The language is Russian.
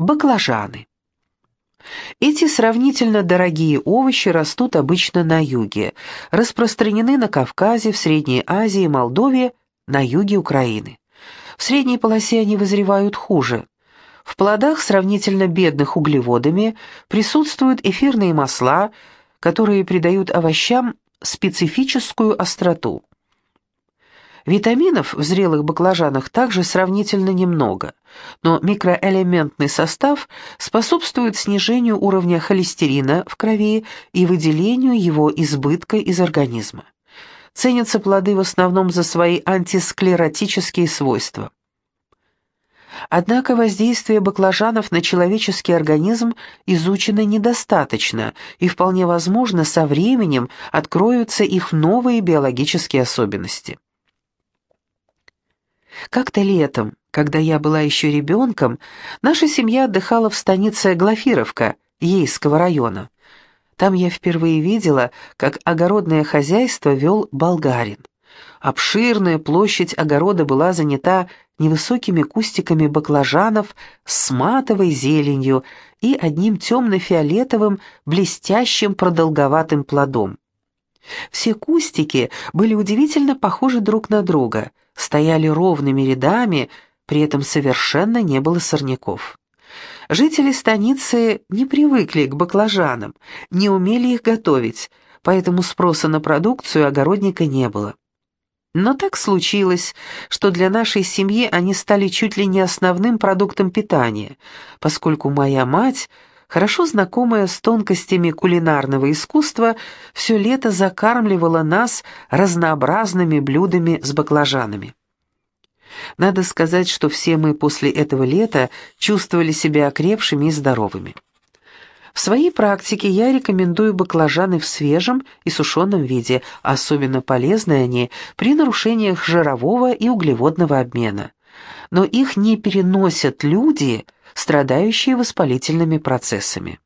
Баклажаны. Эти сравнительно дорогие овощи растут обычно на юге, распространены на Кавказе, в Средней Азии, Молдове, на юге Украины. В средней полосе они вызревают хуже. В плодах, сравнительно бедных углеводами, присутствуют эфирные масла, которые придают овощам специфическую остроту. Витаминов в зрелых баклажанах также сравнительно немного, но микроэлементный состав способствует снижению уровня холестерина в крови и выделению его избытка из организма. Ценятся плоды в основном за свои антисклеротические свойства. Однако воздействие баклажанов на человеческий организм изучено недостаточно, и вполне возможно со временем откроются их новые биологические особенности. Как-то летом, когда я была еще ребенком, наша семья отдыхала в станице Глафировка, Ейского района. Там я впервые видела, как огородное хозяйство вел болгарин. Обширная площадь огорода была занята невысокими кустиками баклажанов с матовой зеленью и одним темно-фиолетовым, блестящим продолговатым плодом. Все кустики были удивительно похожи друг на друга, стояли ровными рядами, при этом совершенно не было сорняков. Жители станицы не привыкли к баклажанам, не умели их готовить, поэтому спроса на продукцию огородника не было. Но так случилось, что для нашей семьи они стали чуть ли не основным продуктом питания, поскольку моя мать – хорошо знакомая с тонкостями кулинарного искусства, все лето закармливала нас разнообразными блюдами с баклажанами. Надо сказать, что все мы после этого лета чувствовали себя окрепшими и здоровыми. В своей практике я рекомендую баклажаны в свежем и сушеном виде, особенно полезны они при нарушениях жирового и углеводного обмена. Но их не переносят люди – страдающие воспалительными процессами.